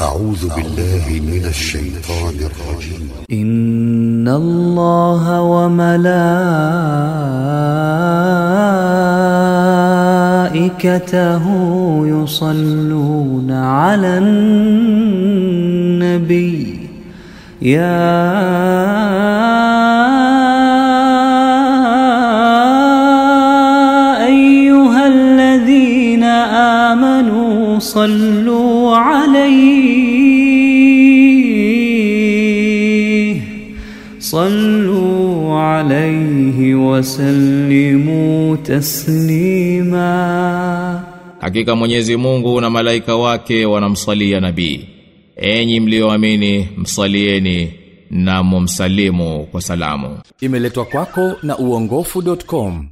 أعوذ بالله من الشيطان الرجيم. إن الله وملائكته يصلون على النبي. يا أيها الذين آمنوا صلوا عليه صلوا عليه وسلموا تسليما Hakika Mwenyezi Mungu na malaika wake wanamswalia nabii. Enyi mlioamini, msalieni na mumsalimu kwa salamu. Imeletwa kwako na uongofu.com.